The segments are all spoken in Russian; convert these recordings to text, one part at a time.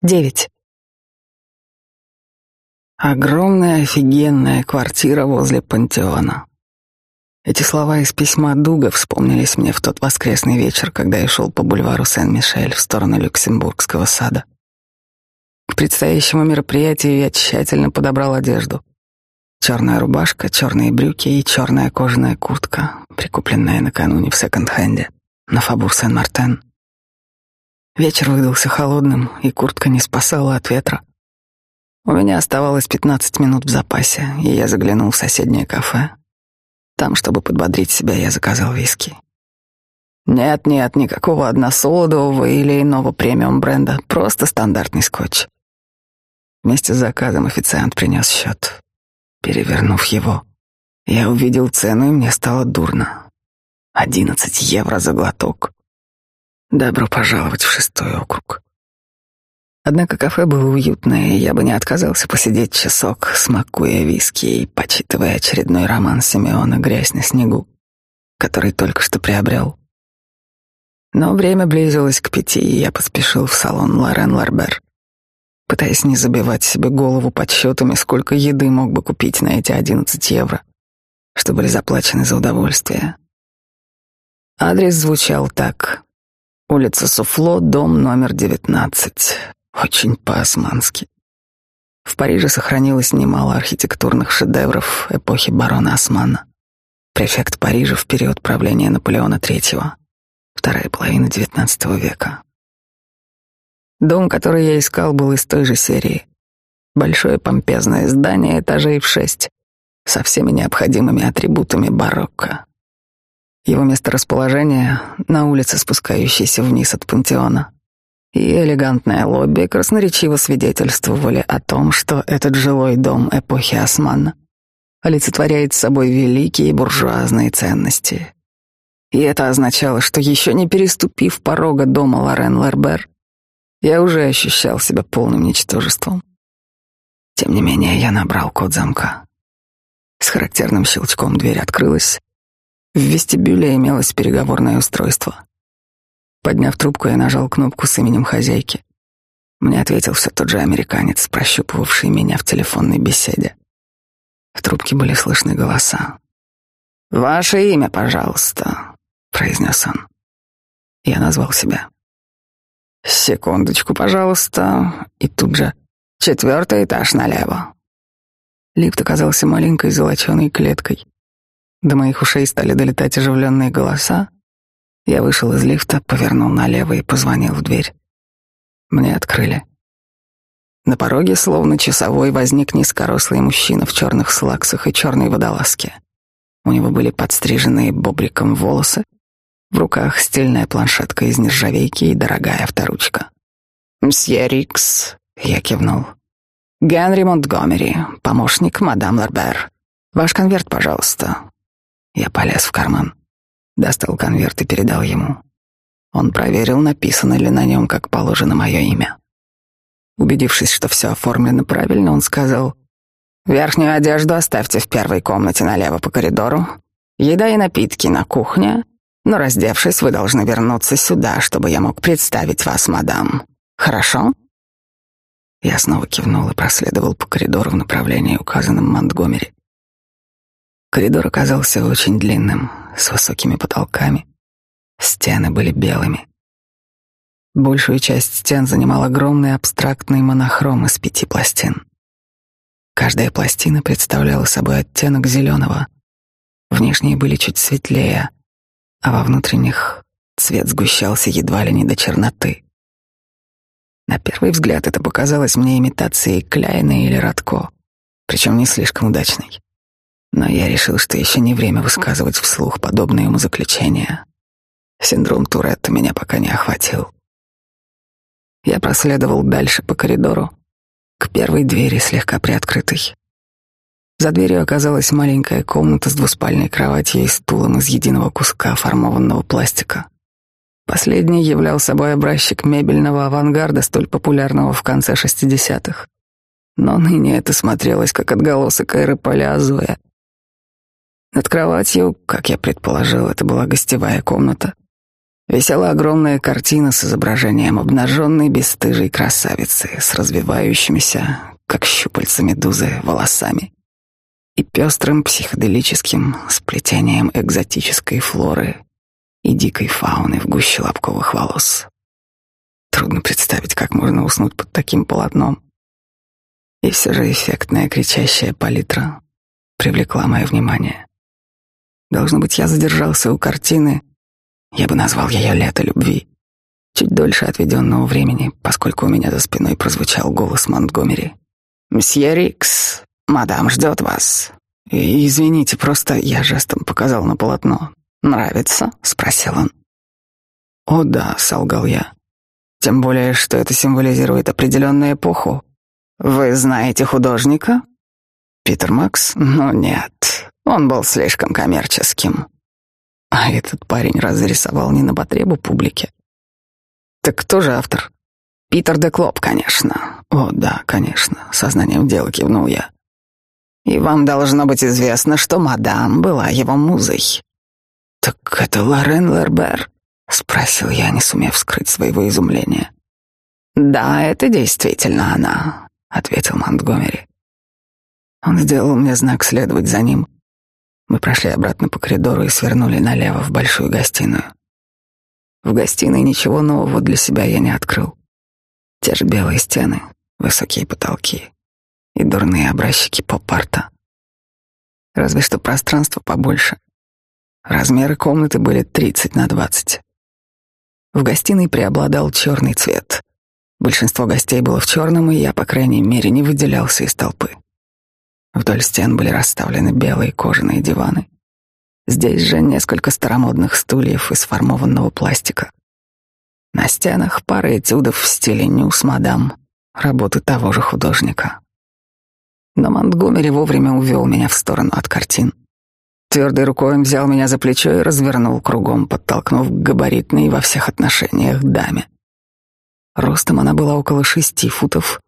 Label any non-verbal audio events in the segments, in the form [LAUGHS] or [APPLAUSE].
Девять. Огромная офигенная квартира возле пантеона. Эти слова из письма Дуга вспомнились мне в тот воскресный вечер, когда я шел по бульвару Сен-Мишель в сторону Люксембургского сада. К предстоящему мероприятию я тщательно подобрал одежду. Черная рубашка, черные брюки и черная кожаная куртка, прикупленная накануне в секонд-хенде на Фабур Сен-Мартен. Вечер выдался холодным, и куртка не спасала от ветра. У меня оставалось пятнадцать минут в запасе, и я заглянул в соседнее кафе. Там, чтобы подбодрить себя, я заказал виски. Нет-нет, никакого односолодового или иного премиум бренда, просто стандартный скотч. Вместе с заказом официант принес счет. Перевернув его, я увидел цену, и мне стало дурно. Одиннадцать евро за глоток. Добро пожаловать в шестой округ. Однако кафе было уютное, и я бы не отказался посидеть часок, смакуя виски и почитывая очередной роман Симеона «Грязь на снегу», который только что приобрел. Но время близилось к пяти, и я поспешил в салон Лорен Ларбер, пытаясь не забивать себе голову подсчетами, сколько еды мог бы купить на эти одиннадцать евро, что были заплачены за удовольствие. Адрес звучал так. Улица Суфло, дом номер девятнадцать. Очень по-османски. В Париже сохранилось немало архитектурных шедевров эпохи барона Османа. Префект Парижа в период правления Наполеона III, вторая половина XIX века. Дом, который я искал, был из той же серии. Большое помпезное здание этажей в шесть, со всеми необходимыми атрибутами барокко. Его месторасположение на улице, спускающейся вниз от пантеона, и элегантное лобби красноречиво свидетельствовали о том, что этот жилой дом эпохи Османа олицетворяет собой великие буржуазные ценности. И это означало, что еще не переступив порога дома Лорен Лербер, я уже ощущал себя полным ничтожеством. Тем не менее, я набрал код замка. С характерным щелчком дверь открылась. В вестибюле имелось переговорное устройство. Подняв трубку, я нажал кнопку с именем хозяйки. Мне ответил все тот же американец, прощупывавший меня в телефонной беседе. В трубке были слышны голоса. «Ваше имя, пожалуйста», — произнес он. Я назвал себя. «Секундочку, пожалуйста», и тут же «четвертый этаж налево». Лифт оказался маленькой золоченой клеткой. До моих ушей стали долетать оживленные голоса, я вышел из лифта, повернул налево и позвонил в дверь. Мне открыли. На пороге, словно часовой, возник низкорослый мужчина в черных слаксах и черной водолазке. У него были подстриженные бобриком волосы, в руках стильная планшетка из нержавейки и дорогая авторучка. «Мсье Рикс», — я кивнул. «Генри Монтгомери, помощник мадам Ларбер. Ваш конверт, пожалуйста». Я полез в карман. Достал конверт и передал ему. Он проверил, написано ли на нем, как положено, мое имя. Убедившись, что все оформлено правильно, он сказал, «Верхнюю одежду оставьте в первой комнате налево по коридору, еда и напитки на кухне, но, раздевшись, вы должны вернуться сюда, чтобы я мог представить вас, мадам. Хорошо?» Я снова кивнул и проследовал по коридору в направлении, указанном Монтгомери. Коридор оказался очень длинным, с высокими потолками. Стены были белыми. Большую часть стен занимал огромный абстрактный монохром из пяти пластин. Каждая пластина представляла собой оттенок зеленого. Внешние были чуть светлее, а во внутренних цвет сгущался едва ли не до черноты. На первый взгляд это показалось мне имитацией Кляйна или Радко, причем не слишком удачной. Но я решил, что еще не время высказывать вслух подобные умозаключения. Синдром Туретта меня пока не охватил. Я проследовал дальше по коридору, к первой двери, слегка приоткрытой. За дверью оказалась маленькая комната с двуспальной кроватью и стулом из единого куска формованного пластика. Последний являл собой образчик мебельного авангарда, столь популярного в конце шестидесятых. Но ныне это смотрелось как отголосок эры Палеозоя, над кроватью, как я предположил, это была гостевая комната. висела огромная картина с изображением обнаженной бесстыжей красавицы с развивающимися, как щупальца медузы, волосами и пестрым психоделическим сплетением экзотической флоры и дикой фауны в гуще лобковых волос. Трудно представить, как можно уснуть под таким полотном. И все же эффектная кричащая палитра привлекла мое внимание. Должно быть, я задержался у картины, я бы назвал ее «Лето любви», чуть дольше отведенного времени, поскольку у меня за спиной прозвучал голос Монтгомери. «Мсье Рикс, мадам ждет вас». «Извините, просто я жестом показал на полотно. Нравится?» — спросил он. «О да», — солгал я. «Тем более, что это символизирует определенную эпоху. Вы знаете художника?» «Питер Макс? Ну нет, он был слишком коммерческим. А этот парень разрисовал не на потребу публики. Так кто же автор? Питер де Клоп, конечно. О, да, конечно, сознанием дела кивнул я. И вам должно быть известно, что мадам была его музой. Так это Лорен Лербер? Спросил я, не сумев скрыть своего изумления. Да, это действительно она, ответил Монтгомери. Он сделал мне знак следовать за ним. Мы прошли обратно по коридору и свернули налево в большую гостиную. В гостиной ничего нового для себя я не открыл. Те же белые стены, высокие потолки и дурные образчики поп-арта. Разве что пространство побольше. Размеры комнаты были 30 на 20. В гостиной преобладал черный цвет. Большинство гостей было в черном, и я, по крайней мере, не выделялся из толпы. Вдоль стен были расставлены белые кожаные диваны. Здесь же несколько старомодных стульев из формованного пластика. На стенах пара этюдов в стиле нюс мадам, работы того же художника. Но Монтгомери вовремя увел меня в сторону от картин. Твердой рукой он взял меня за плечо и развернул кругом, подтолкнув к габаритной во всех отношениях даме. Ростом она была около шести футов,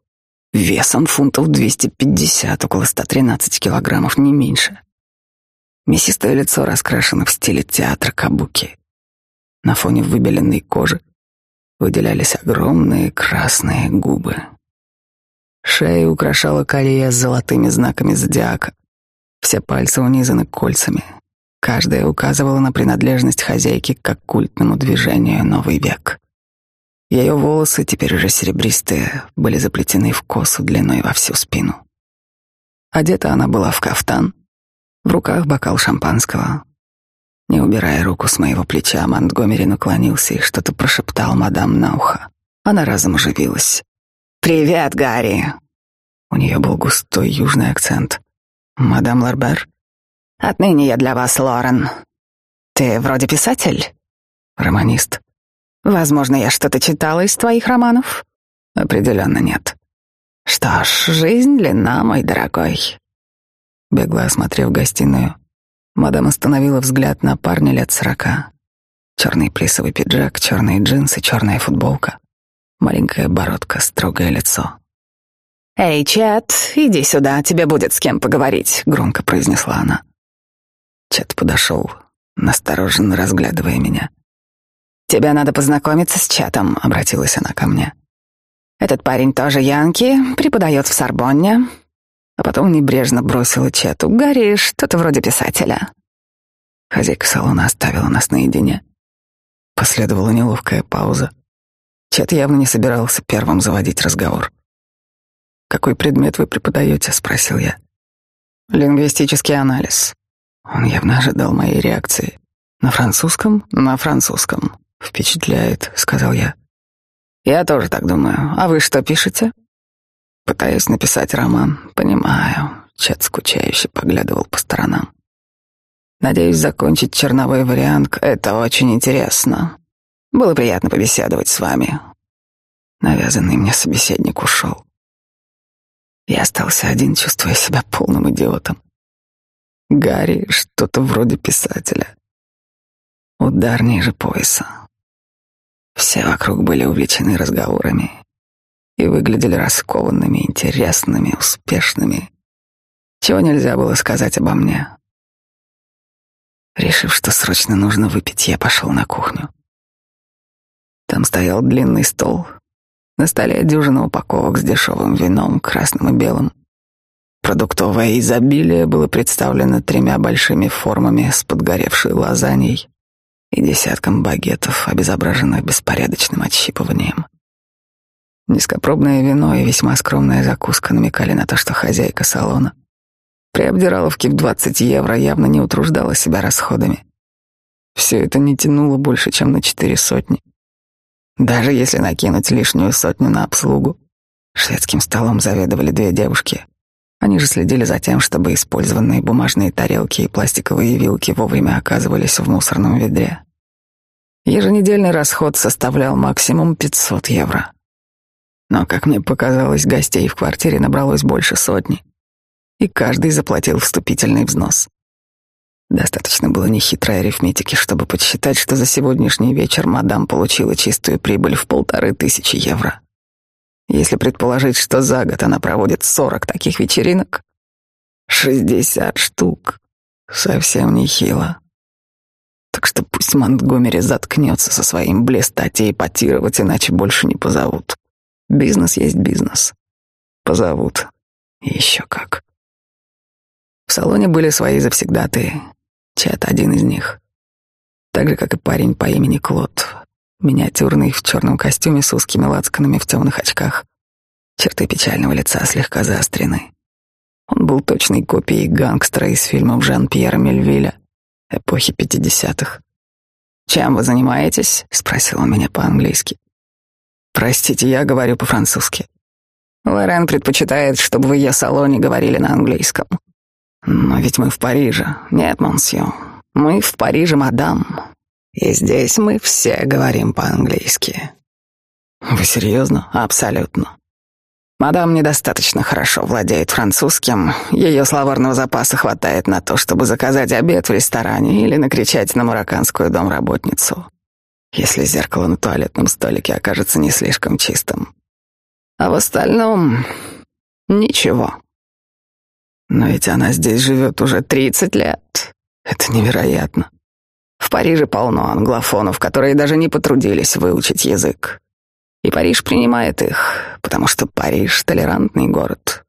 весом фунтов 250, около 113 килограммов, не меньше. Мясистое лицо раскрашено в стиле театра кабуки. На фоне выбеленной кожи выделялись огромные красные губы. Шею украшала колье с золотыми знаками зодиака. Все пальцы унизаны кольцами. Каждая указывала на принадлежность хозяйки к культному движению «Новый век». Ее волосы, теперь уже серебристые, были заплетены в косу длиной во всю спину. Одета она была в кафтан, в руках бокал шампанского. Не убирая руку с моего плеча, Монтгомери наклонился и что-то прошептал мадам на ухо. Она разом оживилась. «Привет, Гарри!» У нее был густой южный акцент. «Мадам Ларбер?» «Отныне я для вас Лорен. Ты вроде писатель?» «Романист». Возможно, я что-то читала из твоих романов? Определенно нет. Что ж, жизнь длинна, мой дорогой. Бегло осмотрев гостиную, мадам остановила взгляд на парня лет сорока. Черный плисовый пиджак, черные джинсы, черная футболка, маленькая бородка, строгое лицо. «Эй, Чет, иди сюда, тебе будет с кем поговорить», — громко произнесла она. Чет подошел, настороженно разглядывая меня. «Тебе надо познакомиться с Чатом», — обратилась она ко мне. «Этот парень тоже Янки, преподает в Сорбонне». А потом небрежно бросила Чату. «Гарри, что-то вроде писателя». Хозяйка салона оставила нас наедине. Последовала неловкая пауза. Чат явно не собирался первым заводить разговор. «Какой предмет вы преподаете?» — спросил я. «Лингвистический анализ». Он явно ожидал моей реакции. «На французском?» «На французском. Впечатляет, сказал я. Я тоже так думаю. А вы что пишете? Пытаюсь написать роман. Понимаю. Чет скучающе поглядывал по сторонам. Надеюсь закончить черновой вариант. Это очень интересно. Было приятно побеседовать с вами. Навязанный мне собеседник ушел. Я остался один, чувствуя себя полным идиотом. Гарри что-то вроде писателя. Удар ниже пояса. Все вокруг были увлечены разговорами и выглядели раскованными, интересными, успешными. Чего нельзя было сказать обо мне. Решив, что срочно нужно выпить, я пошел на кухню. Там стоял длинный стол. На столе дюжина упаковок с дешевым вином, красным и белым. Продуктовое изобилие было представлено тремя большими формами с подгоревшей лазаньей и десятком багетов, обезображенных беспорядочным отщипыванием. Низкопробное вино и весьма скромная закуска намекали на то, что хозяйка салона при обдираловке в 20 евро явно не утруждала себя расходами. Все это не тянуло больше, чем на четыре сотни. Даже если накинуть лишнюю сотню на обслугу. Шведским столом заведовали две девушки. Они же следили за тем, чтобы использованные бумажные тарелки и пластиковые вилки вовремя оказывались в мусорном ведре. Еженедельный расход составлял максимум 500 евро. Но, как мне показалось, гостей в квартире набралось больше сотни, и каждый заплатил вступительный взнос. Достаточно было нехитрой арифметики, чтобы подсчитать, что за сегодняшний вечер мадам получила чистую прибыль в полторы тысячи евро. Если предположить, что за год она проводит сорок таких вечеринок, шестьдесят штук, совсем нехило. Так что пусть Монтгомери заткнется со своим блестать и эпатировать, иначе больше не позовут. Бизнес есть бизнес. Позовут. Еще как. В салоне были свои завсегдатые. Чет один из них. Так же, как и парень по имени Клод, миниатюрный в черном костюме с узкими лацканами в темных очках. Черты печального лица слегка заострены. Он был точной копией гангстера из фильмов Жан-Пьера Мельвиля эпохи пятидесятых. «Чем вы занимаетесь?» — спросил он меня по-английски. «Простите, я говорю по-французски. Лорен предпочитает, чтобы в ее салоне говорили на английском. Но ведь мы в Париже. Нет, монсье. Мы в Париже, мадам. И здесь мы все говорим по-английски. Вы серьезно? Абсолютно. Мадам недостаточно хорошо владеет французским. Ее словарного запаса хватает на то, чтобы заказать обед в ресторане или накричать на марокканскую домработницу, если зеркало на туалетном столике окажется не слишком чистым. А в остальном ничего. Но ведь она здесь живет уже тридцать лет. Это невероятно. В Париже полно англофонов, которые даже не потрудились выучить язык. И Париж принимает их, потому что Париж — толерантный город.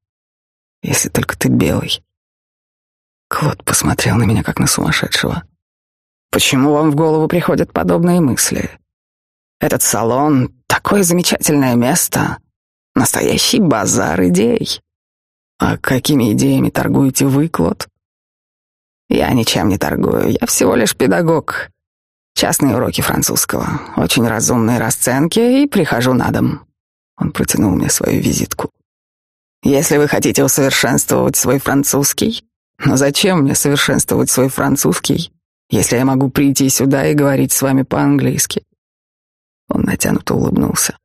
Если только ты белый. Клод посмотрел на меня, как на сумасшедшего. Почему вам в голову приходят подобные мысли? Этот салон — такое замечательное место. Настоящий базар идей. А какими идеями торгуете вы, Клод? Я ничем не торгую, я всего лишь педагог. Частные уроки французского, очень разумные расценки и прихожу на дом. Он протянул мне свою визитку. Если вы хотите усовершенствовать свой французский, но зачем мне совершенствовать свой французский, если я могу прийти сюда и говорить с вами по-английски? Он натянуто улыбнулся.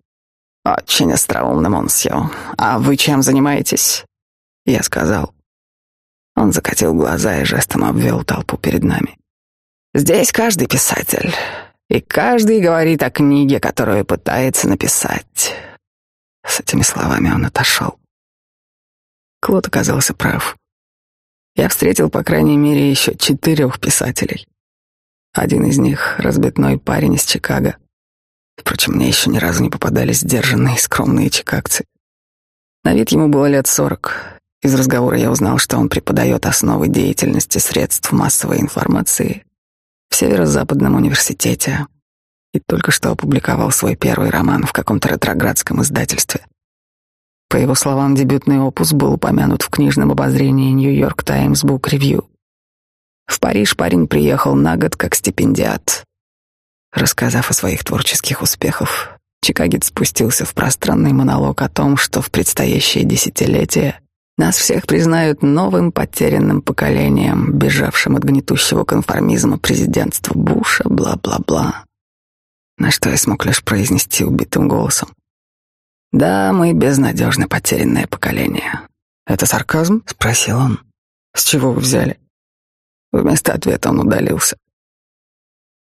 Очень остроумно, монсье. А вы чем занимаетесь? Я сказал. Он закатил глаза и жестом обвел толпу перед нами. Здесь каждый писатель, и каждый говорит о книге, которую пытается написать. С этими словами он отошел. Клод оказался прав. Я встретил, по крайней мере, еще четырех писателей. Один из них — разбитной парень из Чикаго. Впрочем, мне еще ни разу не попадались сдержанные, скромные чикагцы. На вид ему было лет сорок, из разговора я узнал, что он преподает основы деятельности средств массовой информации в Северо-Западном университете и только что опубликовал свой первый роман в каком-то ретроградском издательстве. По его словам, дебютный опус был упомянут в книжном обозрении Нью-Йорк Таймс Бук Ревью. В Париж парень приехал на год как стипендиат. Рассказав о своих творческих успехах, Чикагец спустился в пространный монолог о том, что в предстоящее десятилетие нас всех признают новым потерянным поколением, бежавшим от гнетущего конформизма президентства Буша, бла-бла-бла. На что я смог лишь произнести убитым голосом. Да, мы безнадежно потерянное поколение. Это сарказм? Спросил он. С чего вы взяли? Вместо ответа он удалился.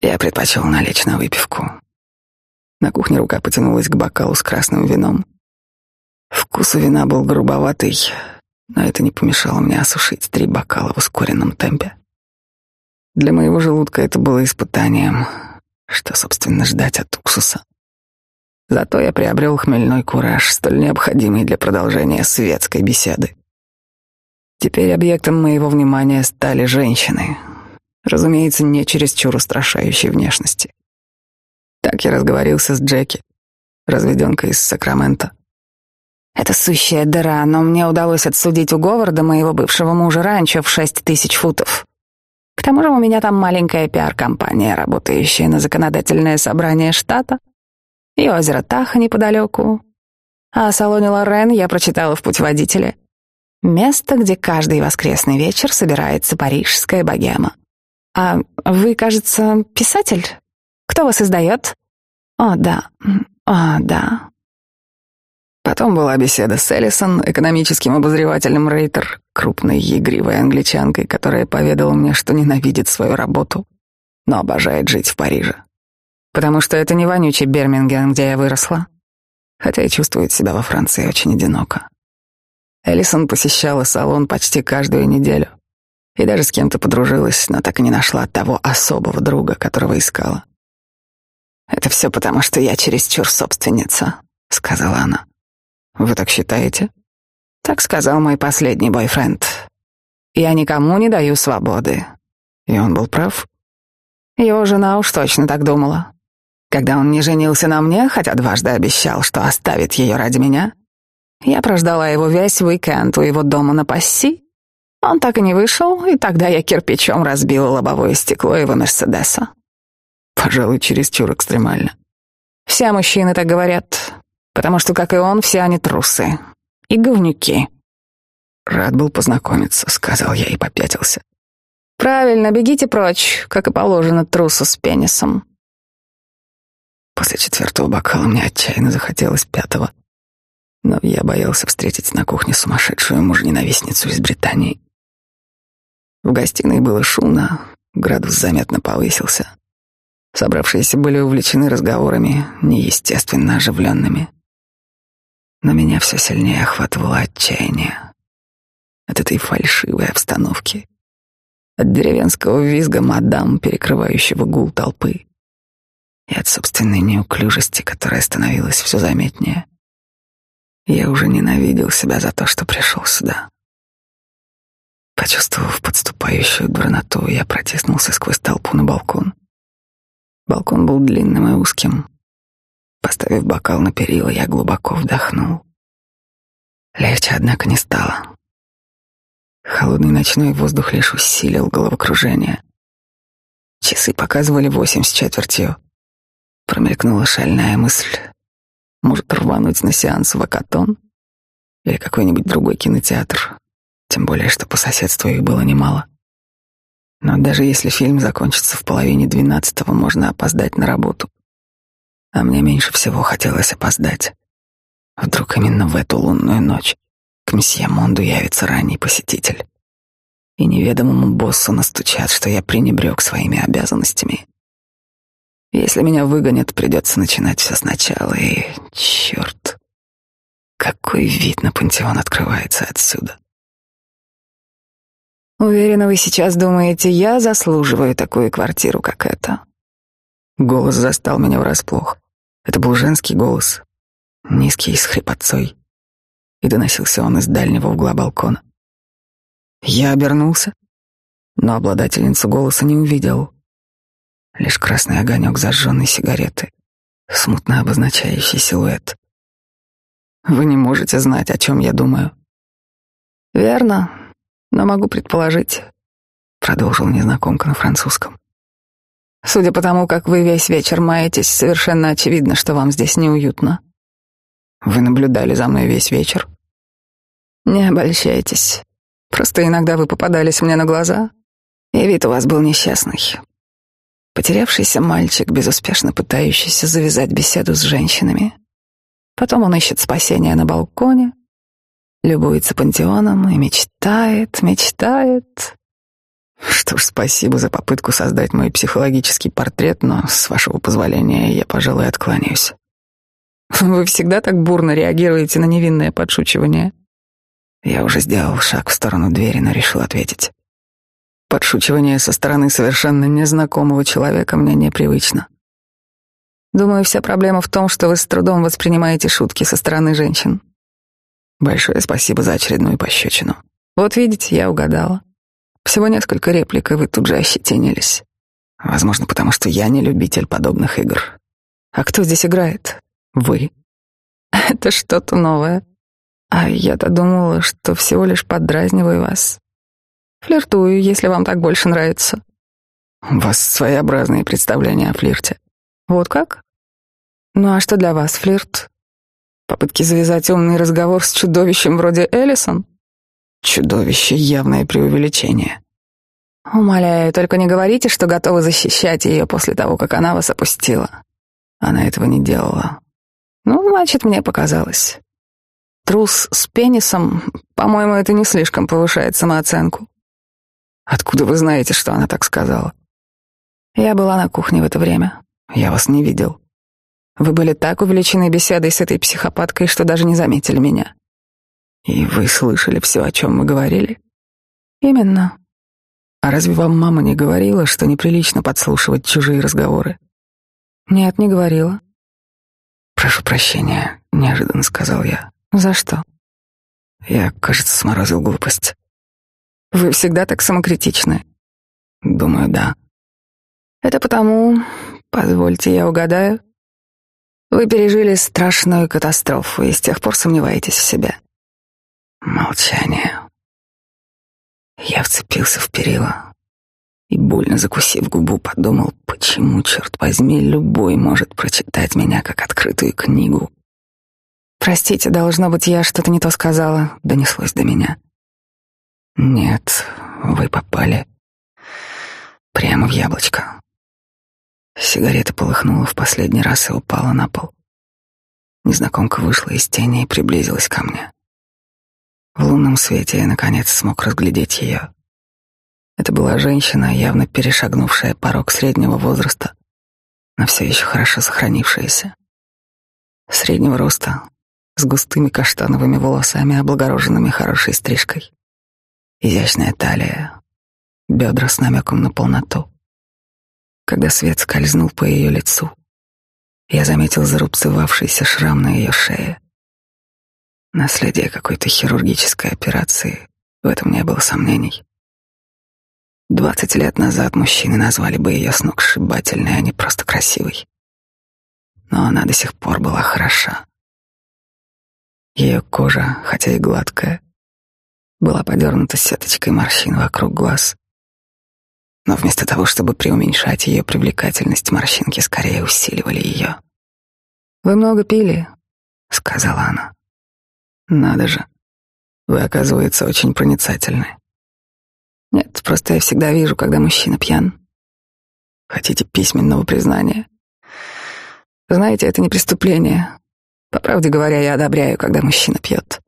Я предпочел налечь на выпивку. На кухне рука потянулась к бокалу с красным вином. Вкус у вина был грубоватый, но это не помешало мне осушить три бокала в ускоренном темпе. Для моего желудка это было испытанием, что, собственно, ждать от уксуса. Зато я приобрел хмельной кураж, столь необходимый для продолжения светской беседы. Теперь объектом моего внимания стали женщины, разумеется, не чересчур устрашающей внешности. Так я разговорился с Джеки, разведенкой из Сакрамента. Это сущая дыра, но мне удалось отсудить у Говарда, моего бывшего мужа, ранчо в шесть тысяч футов. К тому же у меня там маленькая пиар-компания, работающая на законодательное собрание штата, и озеро Таха неподалеку. А о салоне Лорен я прочитала в путеводителе. Место, где каждый воскресный вечер собирается парижская богема. А вы, кажется, писатель? Кто вас издает? О, да. О, да. Потом была беседа с Эллисон, экономическим обозревателем Рейтер, крупной игривой англичанкой, которая поведала мне, что ненавидит свою работу, но обожает жить в Париже. Потому что это не вонючий Бермингем, где я выросла, хотя и чувствует себя во Франции очень одиноко. Эллисон посещала салон почти каждую неделю и даже с кем-то подружилась, но так и не нашла того особого друга, которого искала. «Это все потому, что я чересчур собственница», — сказала она. Вы так считаете? Так сказал мой последний бойфренд. Я никому не даю свободы. И он был прав. Его жена уж точно так думала. Когда он не женился на мне, хотя дважды обещал, что оставит ее ради меня, я прождала его весь уикенд у его дома на Пасси. Он так и не вышел, и тогда я кирпичом разбила лобовое стекло его Мерседеса. Пожалуй, чересчур экстремально. Все мужчины так говорят, потому что, как и он, все они трусы и говнюки. Рад был познакомиться, сказал я и попятился. Правильно, бегите прочь, как и положено трусу с пенисом. После четвертого бокала мне отчаянно захотелось пятого, но я боялся встретить на кухне сумасшедшую мужененавистницу из Британии. В гостиной было шумно, градус заметно повысился. Собравшиеся были увлечены разговорами, неестественно оживленными но меня все сильнее охватывало отчаяние от этой фальшивой обстановки, от деревенского визга мадам, перекрывающего гул толпы, и от собственной неуклюжести, которая становилась все заметнее. Я уже ненавидел себя за то, что пришел сюда. Почувствовав подступающую дурноту, я протиснулся сквозь толпу на балкон. Балкон был длинным и узким, Поставив бокал на перила, я глубоко вдохнул. Легче, однако, не стало. Холодный ночной воздух лишь усилил головокружение. Часы показывали восемь с четвертью. Промелькнула шальная мысль. Может, рвануть на сеанс в Акатон или какой-нибудь другой кинотеатр. Тем более, что по соседству их было немало. Но даже если фильм закончится в половине двенадцатого, можно опоздать на работу. А мне меньше всего хотелось опоздать. Вдруг именно в эту лунную ночь к месье Монду явится ранний посетитель. И неведомому боссу настучат, что я пренебрег своими обязанностями. Если меня выгонят, придется начинать все сначала, и... Черт! Какой вид на пантеон открывается отсюда. Уверена, вы сейчас думаете, я заслуживаю такую квартиру, как эта. Голос застал меня врасплох. Это был женский голос, низкий, с хрипотцой, и доносился он из дальнего угла балкона. Я обернулся, но обладательницу голоса не увидел. Лишь красный огонек зажженной сигареты, смутно обозначающий силуэт. Вы не можете знать, о чем я думаю. Верно, но могу предположить, продолжил незнакомка на французском. Судя по тому, как вы весь вечер маетесь, совершенно очевидно, что вам здесь неуютно. Вы наблюдали за мной весь вечер? Не обольщайтесь. Просто иногда вы попадались мне на глаза, и вид у вас был несчастный. Потерявшийся мальчик, безуспешно пытающийся завязать беседу с женщинами. Потом он ищет спасения на балконе, любуется пантеоном и мечтает, мечтает, что ж, спасибо за попытку создать мой психологический портрет, но, с вашего позволения, я, пожалуй, откланяюсь. Вы всегда так бурно реагируете на невинное подшучивание. Я уже сделал шаг в сторону двери, но решил ответить. Подшучивание со стороны совершенно незнакомого человека мне непривычно. Думаю, вся проблема в том, что вы с трудом воспринимаете шутки со стороны женщин. Большое спасибо за очередную пощечину. Вот видите, я угадала. Всего несколько реплик, и вы тут же ощетинились. Возможно, потому что я не любитель подобных игр. А кто здесь играет? Вы. [LAUGHS] Это что-то новое. А я-то думала, что всего лишь поддразниваю вас. Флиртую, если вам так больше нравится. У вас своеобразные представления о флирте. Вот как? Ну а что для вас флирт? Попытки завязать умный разговор с чудовищем вроде Эллисон? Чудовище — явное преувеличение. Умоляю, только не говорите, что готовы защищать ее после того, как она вас опустила. Она этого не делала. Ну, значит, мне показалось. Трус с пенисом, по-моему, это не слишком повышает самооценку. Откуда вы знаете, что она так сказала? Я была на кухне в это время. Я вас не видел. Вы были так увлечены беседой с этой психопаткой, что даже не заметили меня. И вы слышали все, о чем мы говорили? Именно. А разве вам мама не говорила, что неприлично подслушивать чужие разговоры? Нет, не говорила. Прошу прощения, неожиданно сказал я. За что? Я, кажется, сморозил глупость. Вы всегда так самокритичны. Думаю, да. Это потому, позвольте я угадаю, вы пережили страшную катастрофу и с тех пор сомневаетесь в себе. Молчание. Я вцепился в перила и, больно закусив губу, подумал, почему, черт возьми, любой может прочитать меня как открытую книгу. «Простите, должно быть, я что-то не то сказала», — донеслось до меня. «Нет, вы попали прямо в яблочко». Сигарета полыхнула в последний раз и упала на пол. Незнакомка вышла из тени и приблизилась ко мне. В лунном свете я, наконец, смог разглядеть ее. Это была женщина, явно перешагнувшая порог среднего возраста, но все еще хорошо сохранившаяся. Среднего роста, с густыми каштановыми волосами, облагороженными хорошей стрижкой. Изящная талия, бедра с намеком на полноту. Когда свет скользнул по ее лицу, я заметил зарубцевавшийся шрам на ее шее. Наследие какой-то хирургической операции, в этом не было сомнений. Двадцать лет назад мужчины назвали бы ее сногсшибательной, а не просто красивой. Но она до сих пор была хороша. Ее кожа, хотя и гладкая, была подернута сеточкой морщин вокруг глаз. Но вместо того, чтобы преуменьшать ее привлекательность, морщинки скорее усиливали ее. «Вы много пили?» — сказала она. Надо же. Вы, оказывается, очень проницательны. Нет, просто я всегда вижу, когда мужчина пьян. Хотите письменного признания? Знаете, это не преступление. По правде говоря, я одобряю, когда мужчина пьет.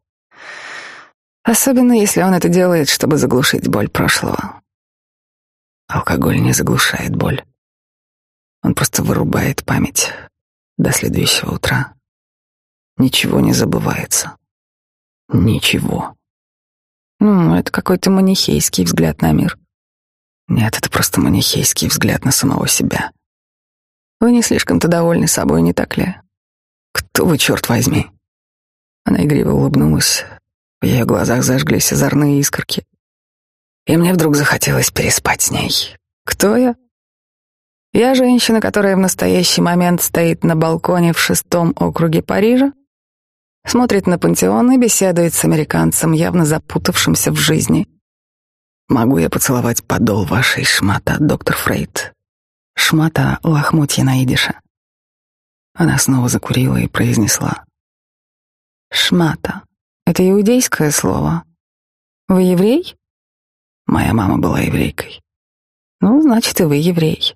Особенно, если он это делает, чтобы заглушить боль прошлого. Алкоголь не заглушает боль. Он просто вырубает память до следующего утра. Ничего не забывается. Ничего. Ну, это какой-то манихейский взгляд на мир. Нет, это просто манихейский взгляд на самого себя. Вы не слишком-то довольны собой, не так ли? Кто вы, черт возьми? Она игриво улыбнулась. В ее глазах зажглись озорные искорки. И мне вдруг захотелось переспать с ней. Кто я? Я женщина, которая в настоящий момент стоит на балконе в шестом округе Парижа смотрит на пантеон и беседует с американцем, явно запутавшимся в жизни. «Могу я поцеловать подол вашей шмата, доктор Фрейд?» «Шмата — лохмотья на идише». Она снова закурила и произнесла. «Шмата — это иудейское слово. Вы еврей?» Моя мама была еврейкой. Ну, значит, и вы еврей.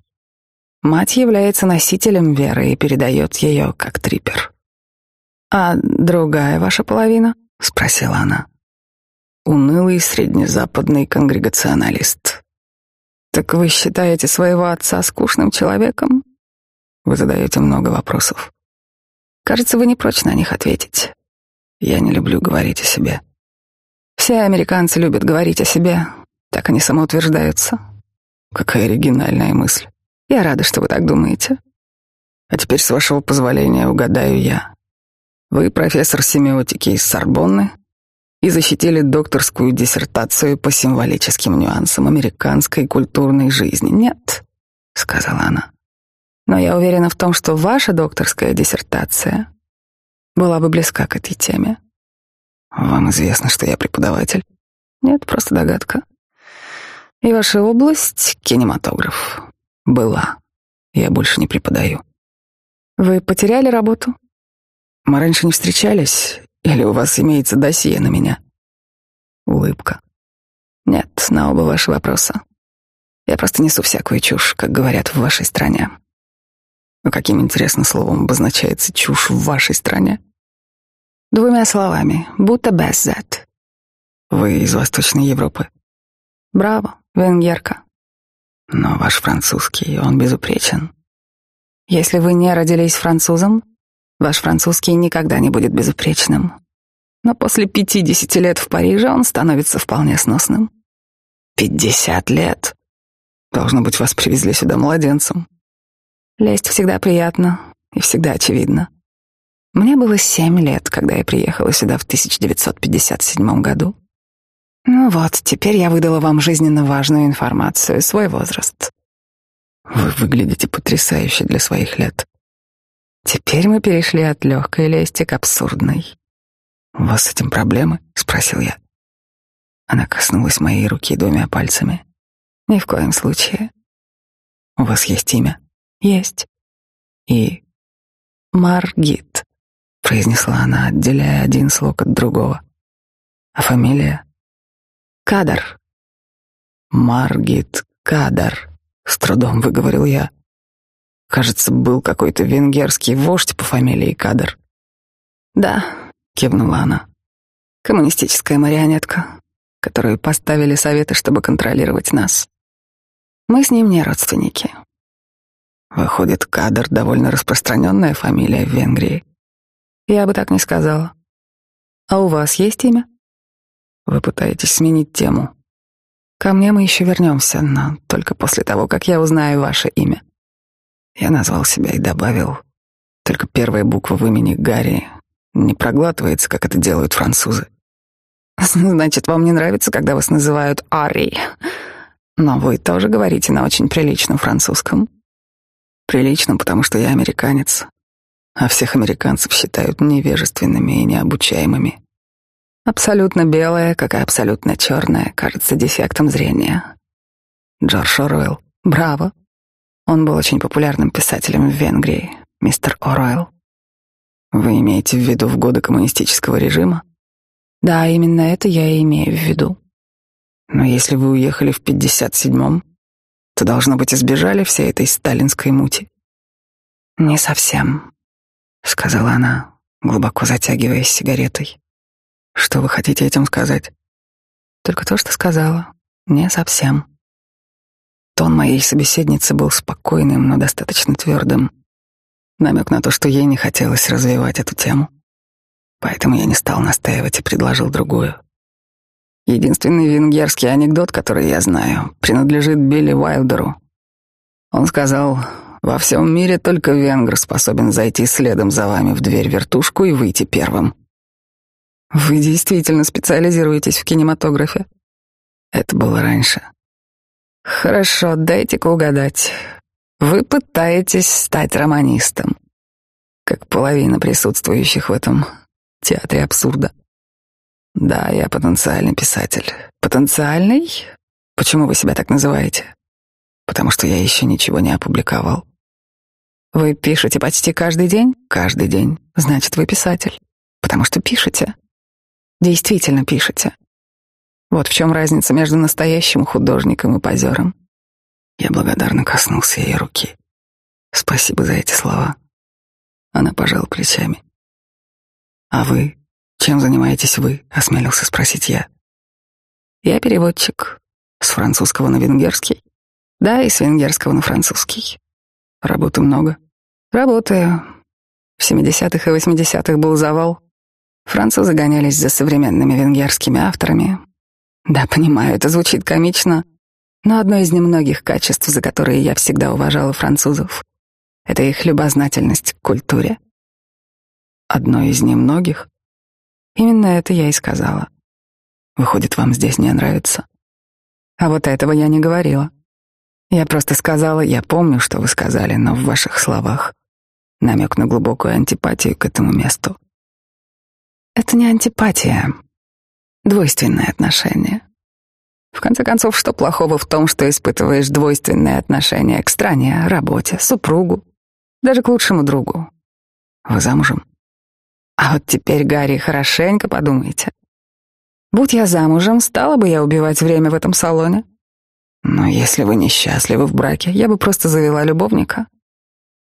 Мать является носителем веры и передает ее как трипер. «А другая ваша половина?» — спросила она. «Унылый среднезападный конгрегационалист». «Так вы считаете своего отца скучным человеком?» Вы задаете много вопросов. Кажется, вы не прочь на них ответить. Я не люблю говорить о себе. Все американцы любят говорить о себе, так они самоутверждаются. Какая оригинальная мысль. Я рада, что вы так думаете. А теперь, с вашего позволения, угадаю я. Вы профессор семиотики из Сорбонны и защитили докторскую диссертацию по символическим нюансам американской культурной жизни. Нет, сказала она. Но я уверена в том, что ваша докторская диссертация была бы близка к этой теме. Вам известно, что я преподаватель? Нет, просто догадка. И ваша область — кинематограф. Была. Я больше не преподаю. Вы потеряли работу? Мы раньше не встречались, или у вас имеется досье на меня? Улыбка. Нет, на оба ваши вопроса. Я просто несу всякую чушь, как говорят в вашей стране. Но каким интересным словом обозначается чушь в вашей стране? Двумя словами. Будто беззет. Вы из Восточной Европы? Браво, венгерка. Но ваш французский, он безупречен. Если вы не родились французом, ваш французский никогда не будет безупречным. Но после пятидесяти лет в Париже он становится вполне сносным. Пятьдесят лет. Должно быть, вас привезли сюда младенцем. Лесть всегда приятно и всегда очевидно. Мне было семь лет, когда я приехала сюда в 1957 году. Ну вот, теперь я выдала вам жизненно важную информацию, свой возраст. Вы выглядите потрясающе для своих лет. Теперь мы перешли от легкой лести к абсурдной. У вас с этим проблемы? спросил я. Она коснулась моей руки двумя пальцами. Ни в коем случае. У вас есть имя? Есть. И Маргит, произнесла она, отделяя один слог от другого. А фамилия? Кадар. Маргит Кадар. С трудом выговорил я. Кажется, был какой-то венгерский вождь по фамилии Кадр. Да, кивнула она. Коммунистическая марионетка, которую поставили советы, чтобы контролировать нас. Мы с ним не родственники. Выходит, Кадр довольно распространенная фамилия в Венгрии. Я бы так не сказала. А у вас есть имя? Вы пытаетесь сменить тему. Ко мне мы еще вернемся, но только после того, как я узнаю ваше имя. Я назвал себя и добавил, только первая буква в имени Гарри не проглатывается, как это делают французы. Значит, вам не нравится, когда вас называют Ари. Но вы тоже говорите на очень приличном французском. Приличном, потому что я американец, а всех американцев считают невежественными и необучаемыми. Абсолютно белое, как и абсолютно черное, кажется дефектом зрения. Джордж Оруэлл. Браво. Он был очень популярным писателем в Венгрии, мистер Оруэлл. Вы имеете в виду в годы коммунистического режима? Да, именно это я и имею в виду. Но если вы уехали в 57-м, то, должно быть, избежали всей этой сталинской мути. Не совсем, сказала она, глубоко затягиваясь сигаретой. Что вы хотите этим сказать? Только то, что сказала. Не совсем. Тон моей собеседницы был спокойным, но достаточно твердым. Намек на то, что ей не хотелось развивать эту тему. Поэтому я не стал настаивать и предложил другую. Единственный венгерский анекдот, который я знаю, принадлежит Билли Уайлдеру. Он сказал, во всем мире только венгр способен зайти следом за вами в дверь вертушку и выйти первым. Вы действительно специализируетесь в кинематографе? Это было раньше. Хорошо, дайте-ка угадать. Вы пытаетесь стать романистом, как половина присутствующих в этом театре абсурда. Да, я потенциальный писатель. Потенциальный? Почему вы себя так называете? Потому что я еще ничего не опубликовал. Вы пишете почти каждый день? Каждый день. Значит, вы писатель. Потому что пишете действительно пишете. Вот в чем разница между настоящим художником и позером. Я благодарно коснулся ее руки. Спасибо за эти слова. Она пожала плечами. А вы? Чем занимаетесь вы? Осмелился спросить я. Я переводчик. С французского на венгерский. Да, и с венгерского на французский. Работы много. Работаю. В 70-х и 80-х был завал. Французы гонялись за современными венгерскими авторами. Да, понимаю, это звучит комично, но одно из немногих качеств, за которые я всегда уважала французов Это их любознательность к культуре. Одно из немногих. Именно это я и сказала. Выходит, вам здесь не нравится? А вот этого я не говорила. Я просто сказала, я помню, что вы сказали, но в ваших словах намек на глубокую антипатию к этому месту. Это не антипатия, двойственное отношение. В конце концов, что плохого в том, что испытываешь двойственное отношение к стране, работе, супругу, даже к лучшему другу? Вы замужем? А вот теперь, Гарри, хорошенько подумайте. Будь я замужем, стала бы я убивать время в этом салоне? Но если вы несчастливы в браке, я бы просто завела любовника.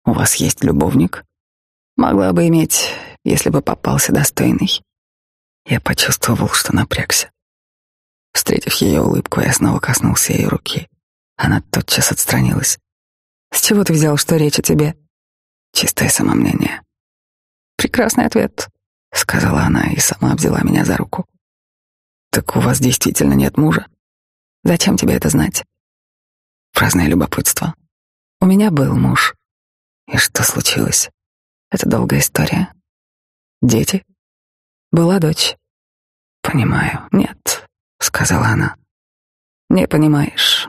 У вас есть любовник? Могла бы иметь, если бы попался достойный. Я почувствовал, что напрягся. Встретив ее улыбку, я снова коснулся ее руки. Она тотчас отстранилась. «С чего ты взял, что речь о тебе?» «Чистое самомнение». «Прекрасный ответ», — сказала она и сама обвела меня за руку. «Так у вас действительно нет мужа? Зачем тебе это знать?» Праздное любопытство. У меня был муж. И что случилось? Это долгая история. Дети? Была дочь. Понимаю. Нет, сказала она. Не понимаешь.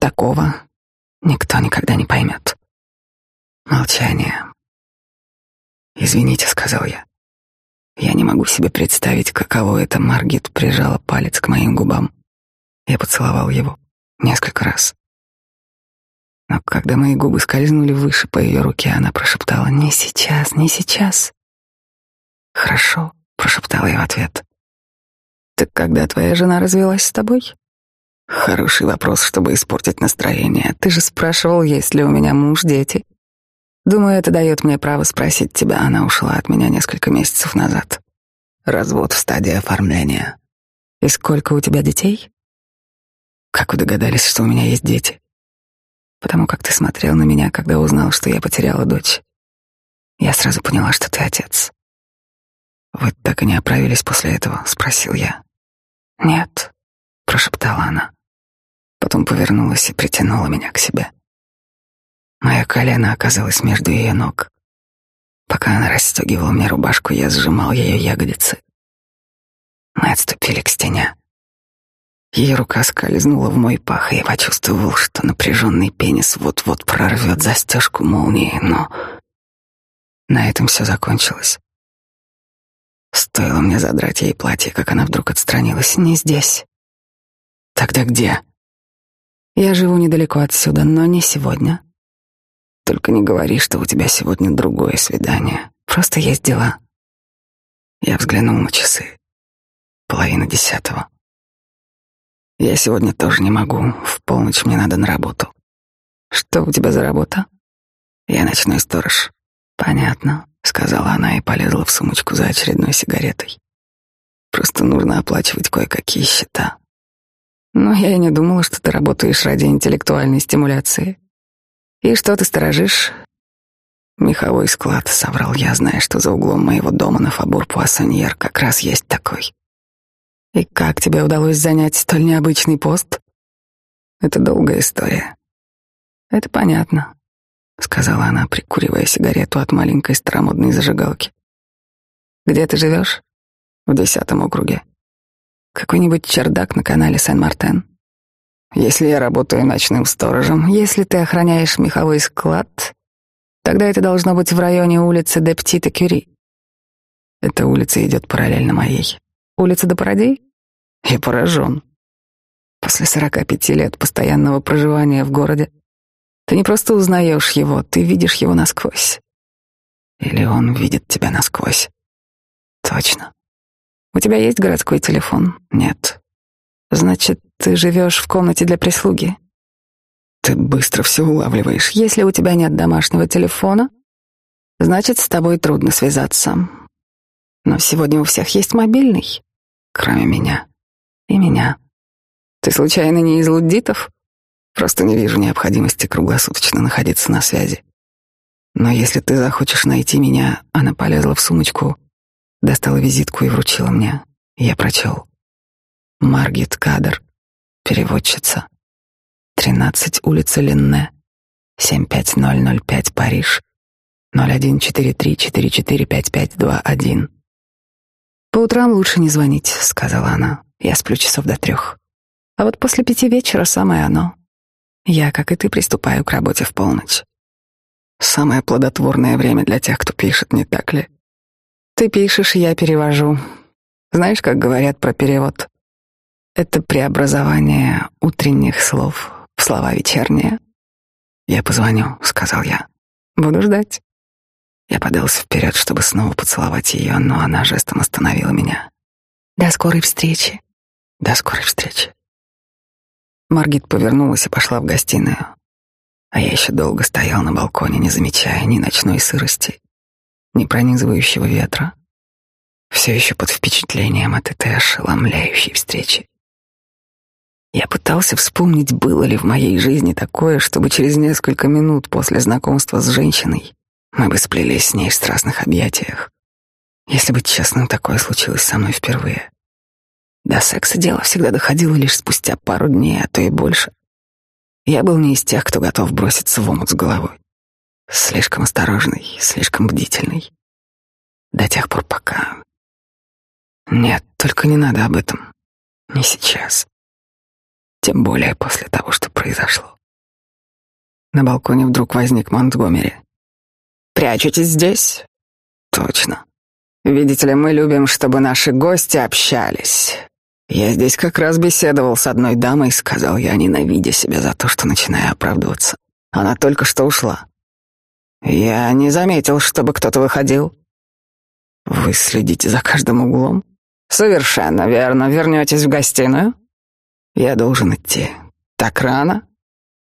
Такого никто никогда не поймет. Молчание. Извините, сказал я. Я не могу себе представить, каково это Маргит прижала палец к моим губам. Я поцеловал его несколько раз. Но когда мои губы скользнули выше по ее руке, она прошептала «Не сейчас, не сейчас». «Хорошо», — прошептала я в ответ. Так когда твоя жена развелась с тобой? Хороший вопрос, чтобы испортить настроение. Ты же спрашивал, есть ли у меня муж, дети. Думаю, это дает мне право спросить тебя. Она ушла от меня несколько месяцев назад. Развод в стадии оформления. И сколько у тебя детей? Как вы догадались, что у меня есть дети? Потому как ты смотрел на меня, когда узнал, что я потеряла дочь. Я сразу поняла, что ты отец. Вы так и не оправились после этого? спросил я. «Нет», — прошептала она. Потом повернулась и притянула меня к себе. Мое колено оказалось между ее ног. Пока она расстегивала мне рубашку, я сжимал ее ягодицы. Мы отступили к стене. Ее рука скользнула в мой пах, и я почувствовал, что напряженный пенис вот-вот прорвет застежку молнии, но на этом все закончилось. Стоило мне задрать ей платье, как она вдруг отстранилась. Не здесь. Тогда где? Я живу недалеко отсюда, но не сегодня. Только не говори, что у тебя сегодня другое свидание. Просто есть дела. Я взглянул на часы. Половина десятого. Я сегодня тоже не могу. В полночь мне надо на работу. Что у тебя за работа? Я ночной сторож. Понятно сказала она и полезла в сумочку за очередной сигаретой. Просто нужно оплачивать кое-какие счета. Но я и не думала, что ты работаешь ради интеллектуальной стимуляции. И что ты сторожишь? Меховой склад, соврал я, зная, что за углом моего дома на Фабур Пуассоньер как раз есть такой. И как тебе удалось занять столь необычный пост? Это долгая история. Это понятно. — сказала она, прикуривая сигарету от маленькой старомодной зажигалки. «Где ты живешь?» «В десятом округе. Какой-нибудь чердак на канале Сен-Мартен. Если я работаю ночным сторожем, если ты охраняешь меховой склад, тогда это должно быть в районе улицы де Птита Кюри. Эта улица идет параллельно моей. Улица до Парадей? Я поражен. После сорока пяти лет постоянного проживания в городе ты не просто узнаешь его, ты видишь его насквозь. Или он видит тебя насквозь. Точно. У тебя есть городской телефон? Нет. Значит, ты живешь в комнате для прислуги. Ты быстро все улавливаешь. Если у тебя нет домашнего телефона, значит, с тобой трудно связаться. Но сегодня у всех есть мобильный, кроме меня и меня. Ты случайно не из луддитов? Просто не вижу необходимости круглосуточно находиться на связи. Но если ты захочешь найти меня, она полезла в сумочку, достала визитку и вручила мне. Я прочел. Маргит Кадр, переводчица. Тринадцать улица Ленне, 75005 Париж, 0143445521. По утрам лучше не звонить, сказала она. Я сплю часов до трех. А вот после пяти вечера самое оно. Я, как и ты, приступаю к работе в полночь. Самое плодотворное время для тех, кто пишет, не так ли? Ты пишешь, я перевожу. Знаешь, как говорят про перевод? Это преобразование утренних слов в слова вечерние. Я позвоню, сказал я. Буду ждать. Я подался вперед, чтобы снова поцеловать ее, но она жестом остановила меня. До скорой встречи. До скорой встречи. Маргит повернулась и пошла в гостиную. А я еще долго стоял на балконе, не замечая ни ночной сырости, ни пронизывающего ветра. Все еще под впечатлением от этой ошеломляющей встречи. Я пытался вспомнить, было ли в моей жизни такое, чтобы через несколько минут после знакомства с женщиной мы бы сплелись с ней в страстных объятиях. Если быть честным, такое случилось со мной впервые. До секса дело всегда доходило лишь спустя пару дней, а то и больше. Я был не из тех, кто готов броситься в омут с головой. Слишком осторожный, слишком бдительный. До тех пор, пока... Нет, только не надо об этом. Не сейчас. Тем более после того, что произошло. На балконе вдруг возник Монтгомери. «Прячетесь здесь?» «Точно. Видите ли, мы любим, чтобы наши гости общались. Я здесь как раз беседовал с одной дамой, сказал я, ненавидя себя за то, что начинаю оправдываться. Она только что ушла. Я не заметил, чтобы кто-то выходил. Вы следите за каждым углом? Совершенно верно. Вернетесь в гостиную? Я должен идти. Так рано?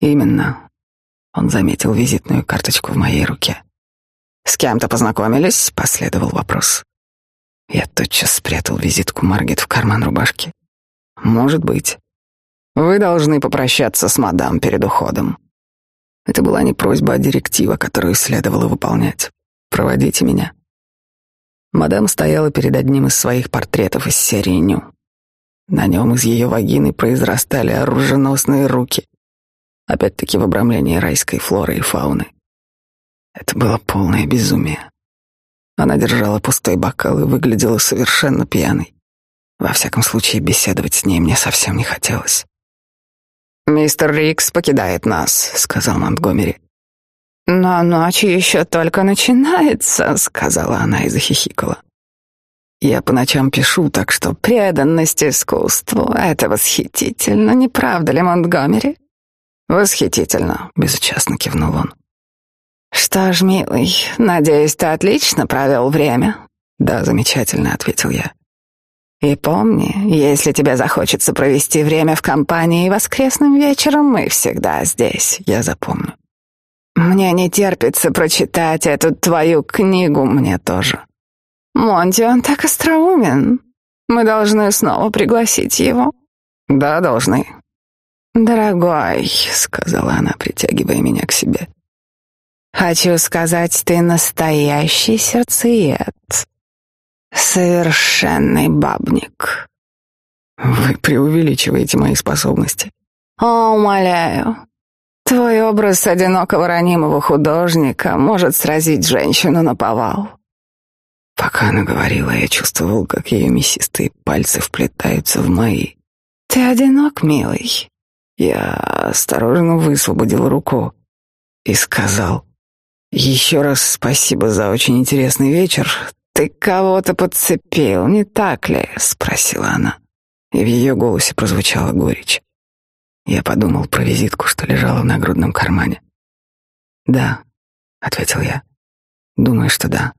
Именно. Он заметил визитную карточку в моей руке. С кем-то познакомились? Последовал вопрос. Я тотчас спрятал визитку Маргет в карман рубашки. Может быть. Вы должны попрощаться с мадам перед уходом. Это была не просьба, а директива, которую следовало выполнять. Проводите меня. Мадам стояла перед одним из своих портретов из серии «Ню». На нем из ее вагины произрастали оруженосные руки, опять-таки в обрамлении райской флоры и фауны. Это было полное безумие. Она держала пустой бокал и выглядела совершенно пьяной. Во всяком случае, беседовать с ней мне совсем не хотелось. «Мистер Рикс покидает нас», — сказал Монтгомери. «Но ночь еще только начинается», — сказала она и захихикала. «Я по ночам пишу, так что преданность искусству — это восхитительно, не правда ли, Монтгомери?» «Восхитительно», — безучастно кивнул он. «Что ж, милый, надеюсь, ты отлично провел время?» «Да, замечательно», — ответил я. «И помни, если тебе захочется провести время в компании воскресным вечером, мы всегда здесь, я запомню. Мне не терпится прочитать эту твою книгу, мне тоже. Монти, он так остроумен. Мы должны снова пригласить его». «Да, должны». «Дорогой», — сказала она, притягивая меня к себе, — Хочу сказать, ты настоящий сердцеед. Совершенный бабник. Вы преувеличиваете мои способности. О, умоляю. Твой образ одинокого ранимого художника может сразить женщину на повал. Пока она говорила, я чувствовал, как ее мясистые пальцы вплетаются в мои. Ты одинок, милый. Я осторожно высвободил руку и сказал: еще раз спасибо за очень интересный вечер. Ты кого-то подцепил, не так ли? спросила она, и в ее голосе прозвучала горечь. Я подумал про визитку, что лежала в нагрудном кармане. Да, ответил я. Думаю, что да.